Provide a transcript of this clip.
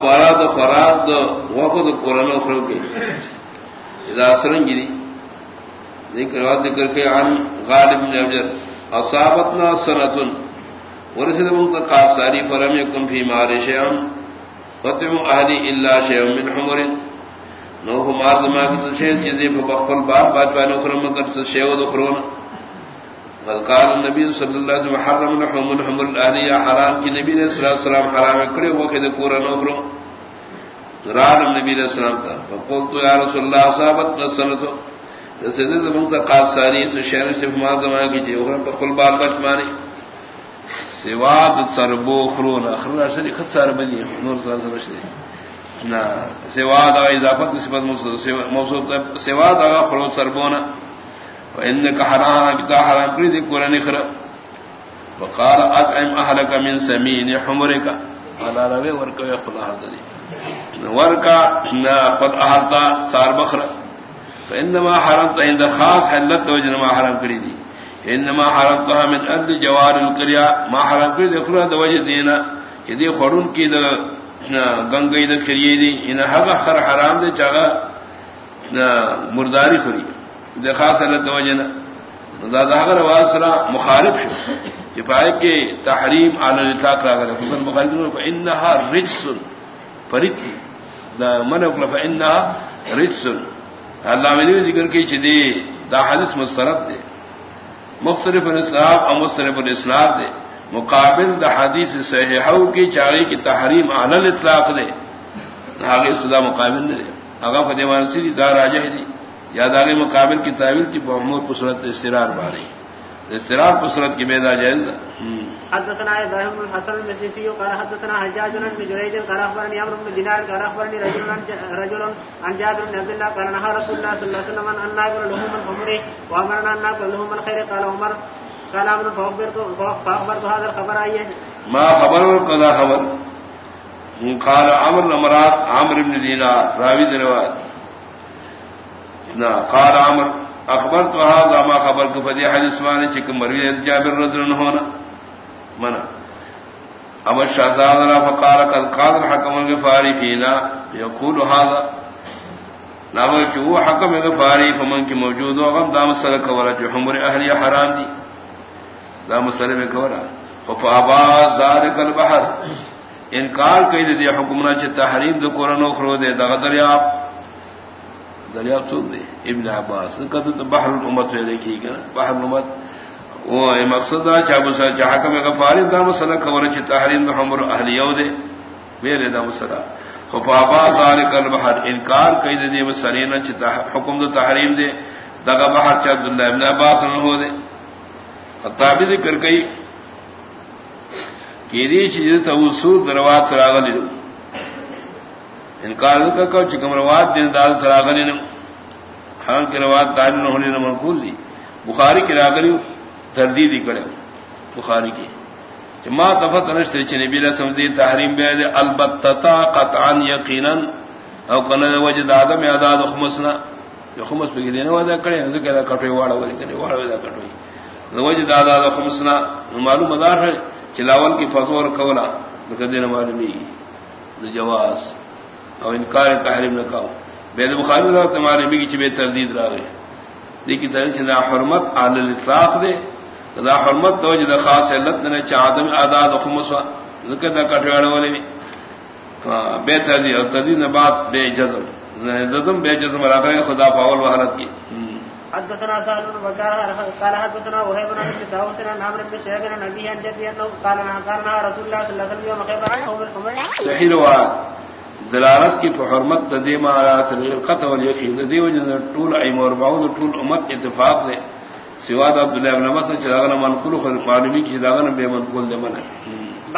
خوراک دو خوراک دو وقت قرآن اخرو کے۔ اذا سرنجری ذکر ذکر کے عن غالب بن ابجر اصابتنا سنتن ورسد منتقا ساری فرم یکن فی مار شیعن۔ فتم اہلی اللہ شیعن من حمر نوح مار دماغ کی تشہد چیزیں فبخفل باب بات بان اخرم مکر شیعو دخرونا قد قال النبي صلى الله عليه وسلم، حرم لحوم الحمر الاهليه حرام. کی نبی نے صلی اللہ علیہ وسلم حرام کرے، وہ کہ کورا نو کرو رال نبی علیہ السلام کا، فقلت یا رسول الله صابت نسنت رسید من قال ساری تو شہر سے ما دما کی جی اور قل بال بچ مانی سواد تربو خرون اخر شری خط سار بدی نور صلی اللہ علیہ وسلم نا سواد اضافت صفت موصوف سواد خرو تربونا وانك حرام بتا حرام کری دی قران اخرا وقال اطعم اهلك من سمين حمرك على روي ورکو خلا حضري ورکا نا قد احتا صار بخرا فانما حرمت عند خاص حلت وجن ما حرام کری دی انما حرمتها من اجل جوار القريه ما حرام کری دی خلا د وجه دینا کہ دی خورن کی د گنگئی د کریے دی ان حق حرام دے چاغا مرداری خوری خری خاص وجنا دادا واسرا مخالف شو۔ چپائے کے تحریم عال الاطلاق را گئے۔ حسن مخالف فانها رجس۔ فرتی دا من اقل فانها رجس۔ اللہ میں ذکر کی چدی دا حدیث مسترد دے۔ مختلف الاسلام اور مختلف الاسلام دے۔ مقابل دا حدیث صحیحو کی چاہیے کی تحریم عال الاطلاق دے۔ آگے صدا مقابل دے۔ اگا فتح سی دا راجہ دی۔ یاد آگے مقابل کی تعویل کی محمود پسرت استرار باری استرار پسرت کی بیدا جائز حدثنا بن المسيسي قال حدثنا حجاج بن جريج قال اخبرني عمرو بن دينار قال اخبرني رجل رجل عن جابر بن عبد الله قال نهى رسول الله صلى الله عليه وسلم ان ناكل الحمر وامرنا ان ناكل الخير قال عمر قال عمرو فاخبرت هذا الخبر ايه ما خبر قضا خبر۔ قال عمرو امرات عمرو بن دينار راوي دروات قال عمر اخبر تو هذا ما خبر کو فدی حدیث مانے چک مروی جابر رضی اللہ عنہ منا۔ ابو شہزاد فقال، قد قال الحكم الغفاري فينا يقول هذا۔ نام جو حکم غفاری فمن کی موجود ہو، غم دام سر کورا جو حمر اہل حرام دی۔ دام سر میں کورا فابا ذلك البحر۔ انکار کئی دی حکمنا چ تحریم دو قران اخرو دے دغدریاب دریافت تو دے ابن عباس۔ کہتے تو بحر الامت ہے دیکھی گا بحر الامت۔ وہ مقصد ہے چاہ بس چاہ کہ میں غفاری دا مسئلہ خبر چ تحریم محمد اہل یو دے۔ میرے دا مسئلہ۔ خفابا ذالک البحر۔ انکار کئی دے دی مسرینا چ حکم دو تحریم دے۔ دغه بحر چ عبداللہ ابن عباس نہ ہو دے۔ خطابی ذکر کئی کہ دی چیز تو وصول دروات راغلی دے۔ انکار کا کو چکم روات دین دال تراغلی نو ہاں کی روات دال نہ ہونے نہ منقول دی. بخاری کی راغلی تردیدی کرے بخاری کی. ما تفت نشتے چ نبی علیہ السلام تحریم بے دے البتتا قطعا یقینا. او کنا وجد آدم یاداد خمسنا. جو خمس پہ دینے وعدہ کرے نہ کہ کٹوی واڑا وے کہ واڑا وے کٹوی وجد آداد خمسنا معلوم مدار ہے چلاول کی فتور کولا لکہ معلومی. جواز. اور انکار تحریم نہ کہو بے بخاری رہا تمہارے بھی کی بے تردید رہا گئے۔ دیکھی تر چدا حرمت عال الاطلاق دے دا حرمت دو جدا خاص علت نے چا آدم آداد خمسوا ذکر دا والے بھی۔ بے تردید اور تردید نے بات بے جزم۔ زدم بے جزم رکھ رہے خدا فاول وحالت کی۔ حدثنا سالم بن بكار قال حدثنا وهيب بن داوود عن عمرو بن شهاب عن ابي عن جدي انه قال قال رسول الله صلى الله عليه وسلم يوم خيبر صحيح روایت۔ دلالت کی حرمت ددی مہارات قط والیقین دے وجہ ٹول ایم اور باؤد ٹول امت اتفاق دے سواد عبداللہ ابن مسعود چراغنا منقول خلق معلومی کی چراغنا بے منقول دے من